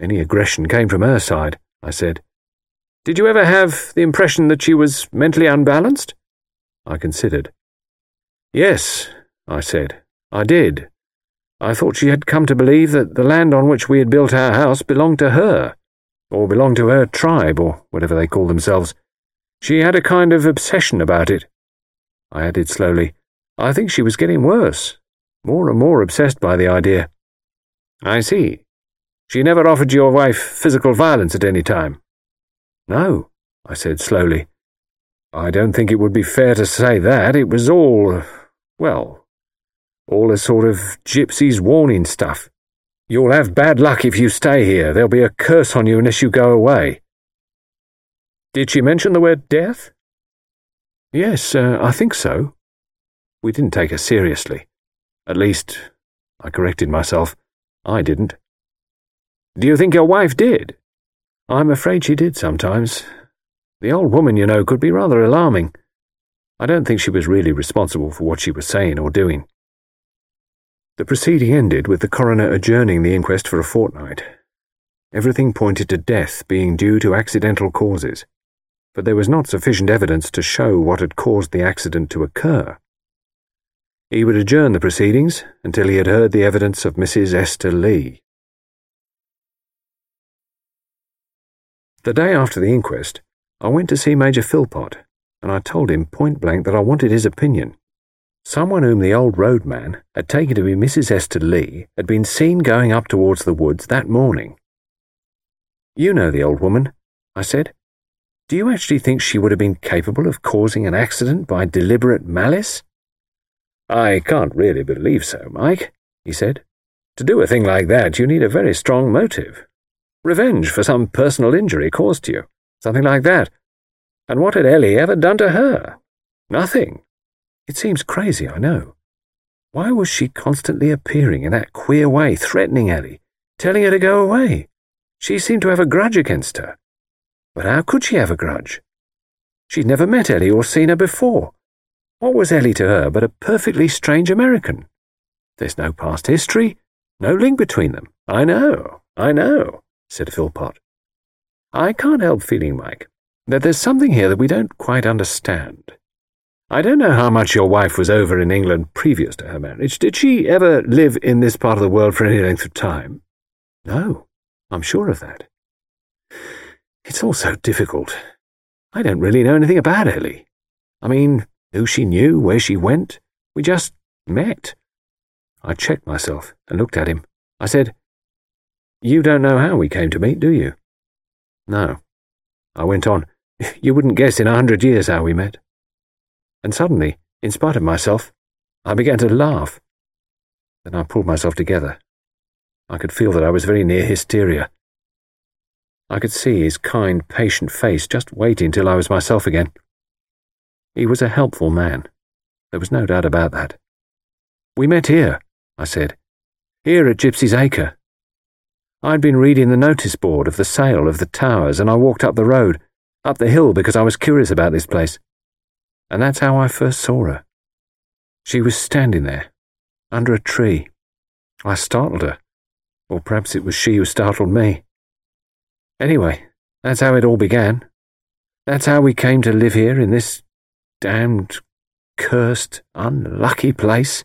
Any aggression came from her side, I said. Did you ever have the impression that she was mentally unbalanced? I considered. Yes, I said, I did. I thought she had come to believe that the land on which we had built our house belonged to her, or belonged to her tribe, or whatever they call themselves. She had a kind of obsession about it. I added slowly, I think she was getting worse, more and more obsessed by the idea. I see. She never offered your wife physical violence at any time? No, I said slowly. I don't think it would be fair to say that. It was all, well, all a sort of gypsy's warning stuff. You'll have bad luck if you stay here. There'll be a curse on you unless you go away. Did she mention the word death? Yes, uh, I think so. We didn't take her seriously. At least, I corrected myself, I didn't. Do you think your wife did? I'm afraid she did sometimes. The old woman, you know, could be rather alarming. I don't think she was really responsible for what she was saying or doing. The proceeding ended with the coroner adjourning the inquest for a fortnight. Everything pointed to death being due to accidental causes, but there was not sufficient evidence to show what had caused the accident to occur. He would adjourn the proceedings until he had heard the evidence of Mrs. Esther Lee. The day after the inquest, I went to see Major Phillpot, and I told him point blank that I wanted his opinion. Someone whom the old roadman had taken to be Mrs. Esther Lee had been seen going up towards the woods that morning. You know the old woman, I said. Do you actually think she would have been capable of causing an accident by deliberate malice? I can't really believe so, Mike, he said. To do a thing like that, you need a very strong motive. Revenge for some personal injury caused to you. Something like that. And what had Ellie ever done to her? Nothing. It seems crazy, I know. Why was she constantly appearing in that queer way, threatening Ellie, telling her to go away? She seemed to have a grudge against her. But how could she have a grudge? She'd never met Ellie or seen her before. What was Ellie to her but a perfectly strange American? There's no past history, no link between them. I know, I know, said Phillpot. I can't help feeling, Mike, that there's something here that we don't quite understand. I don't know how much your wife was over in England previous to her marriage. Did she ever live in this part of the world for any length of time? No, I'm sure of that. It's all so difficult. I don't really know anything about Ellie. I mean, who she knew, where she went. We just met. I checked myself and looked at him. I said, You don't know how we came to meet, do you? No. I went on, You wouldn't guess in a hundred years how we met and suddenly, in spite of myself, I began to laugh. Then I pulled myself together. I could feel that I was very near hysteria. I could see his kind, patient face just waiting till I was myself again. He was a helpful man. There was no doubt about that. We met here, I said. Here at Gypsy's Acre. I'd been reading the notice board of the sale of the towers, and I walked up the road, up the hill because I was curious about this place and that's how I first saw her. She was standing there, under a tree. I startled her, or perhaps it was she who startled me. Anyway, that's how it all began. That's how we came to live here in this damned, cursed, unlucky place.